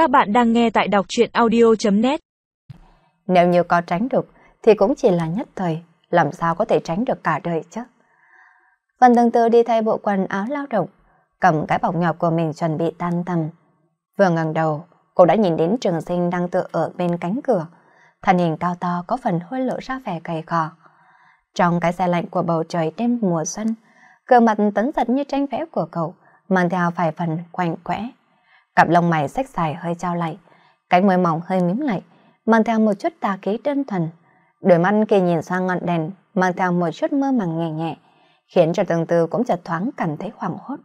Các bạn đang nghe tại đọc truyện audio.net Nếu như có tránh được thì cũng chỉ là nhất thời, làm sao có thể tránh được cả đời chứ. Văn tương tư đi thay bộ quần áo lao động, cầm cái bọc nhỏ của mình chuẩn bị tan tầm. Vừa ngẩng đầu, cô đã nhìn đến trường sinh đang tựa ở bên cánh cửa. Thân hình cao to có phần hơi lộ ra vẻ gầy gò. Trong cái xe lạnh của bầu trời đêm mùa xuân, cơ mặt tấn giật như tranh vẽ của cậu, mang theo vài phần quạnh quẽ. Cặp lông mày sách dài hơi trao lại, cánh môi mỏng hơi mím lại, mang theo một chút tà ký đơn thuần. Đôi mắt kỳ nhìn sang ngọn đèn, mang theo một chút mơ màng nhẹ nhẹ, khiến cho từng từ cũng chợt thoáng cảm thấy hoảng hốt.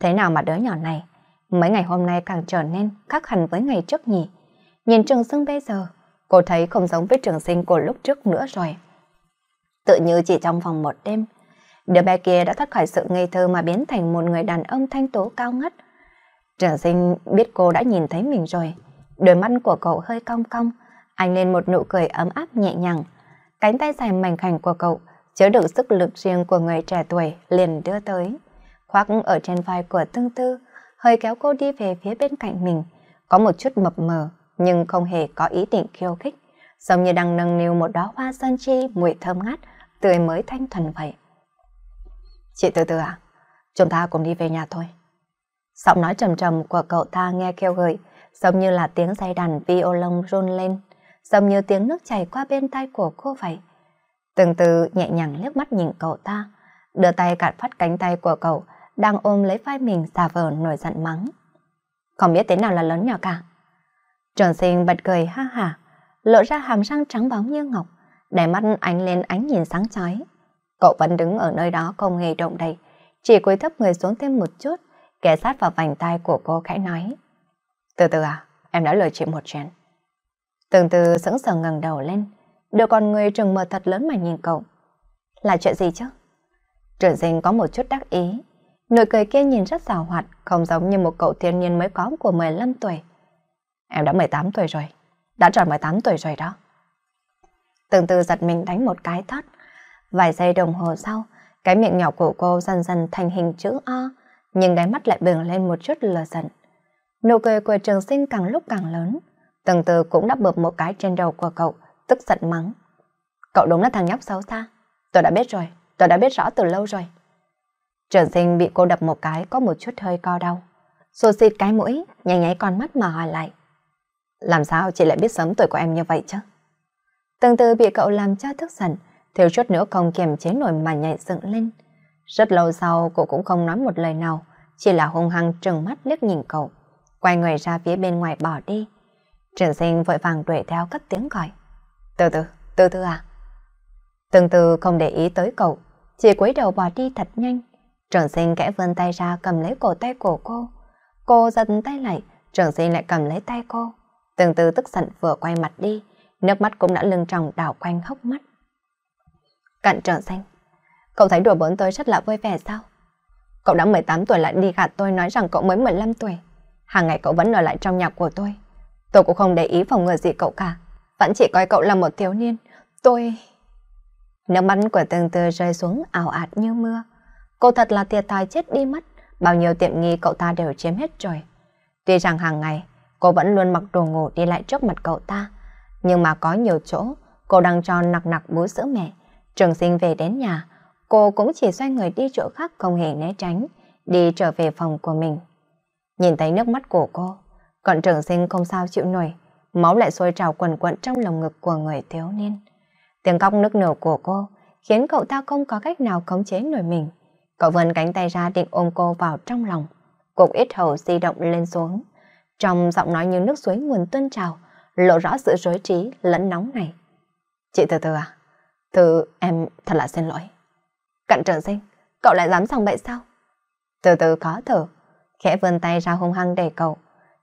Thế nào mà đứa nhỏ này, mấy ngày hôm nay càng trở nên khác hẳn với ngày trước nhỉ? Nhìn trường sinh bây giờ, cô thấy không giống với trường sinh của lúc trước nữa rồi. Tự như chỉ trong vòng một đêm, đứa bé kia đã thoát khỏi sự ngây thơ mà biến thành một người đàn ông thanh tố cao ngất. Trường sinh biết cô đã nhìn thấy mình rồi, đôi mắt của cậu hơi cong cong, anh lên một nụ cười ấm áp nhẹ nhàng. Cánh tay dài mảnh khảnh của cậu chứa đựng sức lực riêng của người trẻ tuổi liền đưa tới. Khoác ở trên vai của tương tư, hơi kéo cô đi về phía bên cạnh mình, có một chút mập mờ nhưng không hề có ý định khiêu khích, giống như đang nâng niu một đóa hoa sơn chi mùi thơm ngát, tươi mới thanh thuần vậy. Chị từ từ à, chúng ta cùng đi về nhà thôi. Giọng nói trầm trầm của cậu ta nghe kêu gợi, giống như là tiếng dây đàn violon run lên, giống như tiếng nước chảy qua bên tay của cô vậy. Từng từ nhẹ nhàng liếc mắt nhìn cậu ta, đưa tay cạn phát cánh tay của cậu, đang ôm lấy vai mình giả vờ nổi giận mắng. Không biết thế nào là lớn nhỏ cả. Trường sinh bật cười ha hả, lộ ra hàm răng trắng bóng như ngọc, để mắt ánh lên ánh nhìn sáng chói. Cậu vẫn đứng ở nơi đó không hề động đậy, chỉ cúi thấp người xuống thêm một chút, kẻ sát vào vành tay của cô khẽ nói. Từ từ à, em đã lời chị một chuyện. Từng từ sững sờ ngẩng đầu lên, đôi con người trừng mờ thật lớn mà nhìn cậu. Là chuyện gì chứ? Trường sinh có một chút đắc ý, nụ cười kia nhìn rất rào hoạt, không giống như một cậu thiên nhiên mới có của 15 tuổi. Em đã 18 tuổi rồi, đã tròn 18 tuổi rồi đó. Từng từ giật mình đánh một cái thắt. Vài giây đồng hồ sau, cái miệng nhỏ của cô dần dần thành hình chữ O, nhưng đáy mắt lại bừng lên một chút lờ giận. Nụ cười của trường sinh càng lúc càng lớn. Từng từ cũng đã bợp một cái trên đầu của cậu, tức giận mắng. Cậu đúng là thằng nhóc xấu xa. Tôi đã biết rồi, tôi đã biết rõ từ lâu rồi. Trường sinh bị cô đập một cái có một chút hơi co đau. Xô xịt cái mũi, nháy nháy con mắt mà hỏi lại. Làm sao chị lại biết sớm tuổi của em như vậy chứ? Từng từ bị cậu làm cho tức giận, thiếu chút nữa không kiềm chế nổi mà nhảy dựng lên. Rất lâu sau cô cũng không nói một lời nào, chỉ là hung hăng trừng mắt liếc nhìn cậu, quay người ra phía bên ngoài bỏ đi. Trường sinh vội vàng đuổi theo cất tiếng gọi. Từ từ, từ từ à? Từng từ không để ý tới cậu, chỉ cúi đầu bỏ đi thật nhanh. Trường sinh kẽ vươn tay ra cầm lấy cổ tay của cô. Cô giật tay lại, trường sinh lại cầm lấy tay cô. Từng từ tức giận vừa quay mặt đi, nước mắt cũng đã lưng tròng đảo quanh hốc mắt. Cận trường sinh, cậu thấy đùa bỡn tôi rất là vui vẻ sao? Cậu đã 18 tuổi lại đi gạt tôi nói rằng cậu mới 15 tuổi. Hàng ngày cậu vẫn ở lại trong nhà của tôi. Tôi cũng không để ý phòng ngừa gì cậu cả. Vẫn chỉ coi cậu là một thiếu niên. Tôi... Nước mắt của từng từ rơi xuống ảo ạt như mưa. Cô thật là thiệt thòi chết đi mất. Bao nhiêu tiện nghi cậu ta đều chiếm hết rồi. Tuy rằng hàng ngày cô vẫn luôn mặc đồ ngủ đi lại trước mặt cậu ta. Nhưng mà có nhiều chỗ cô đang cho nặc nặc bú sữa mẹ. Trường sinh về đến nhà, cô cũng chỉ xoay người đi chỗ khác không hề né tránh, đi trở về phòng của mình. Nhìn thấy nước mắt của cô, còn trường sinh không sao chịu nổi, máu lại sôi trào quần quận trong lồng ngực của người thiếu niên. Tiếng cóc nước nở của cô khiến cậu ta không có cách nào khống chế nổi mình. Cậu vươn cánh tay ra định ôm cô vào trong lòng. Cục ít hầu di động lên xuống. Trong giọng nói như nước suối nguồn tuôn trào, lộ rõ sự rối trí lẫn nóng này. Chị từ từ à? Từ em thật là xin lỗi. Cận trường sinh, cậu lại dám sòng bậy sao? Từ từ khó thở, khẽ vươn tay ra hung hăng đẩy cậu.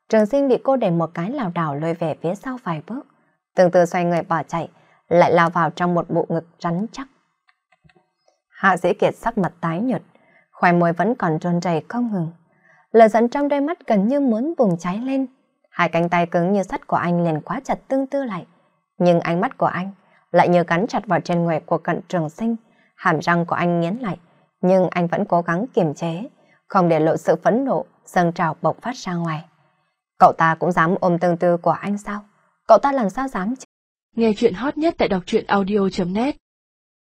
Trường sinh bị cô đẩy một cái lảo đảo lôi về phía sau vài bước. Từ từ xoay người bỏ chạy, lại lao vào trong một bộ ngực rắn chắc. Hạ dĩ kiệt sắc mặt tái nhợt, khoai môi vẫn còn trôn rẩy không ngừng. Lời dẫn trong đôi mắt gần như muốn bùng cháy lên. Hai cánh tay cứng như sắt của anh liền quá chặt tương tư lại. Nhưng ánh mắt của anh lại như cắn chặt vào trên người của cận trường sinh. Hàm răng của anh nghiến lại, nhưng anh vẫn cố gắng kiềm chế, không để lộ sự phẫn nộ, dâng trào bộc phát ra ngoài. Cậu ta cũng dám ôm tương tư của anh sao? Cậu ta làm sao dám chứ? Nghe chuyện hot nhất tại đọc truyện audio.net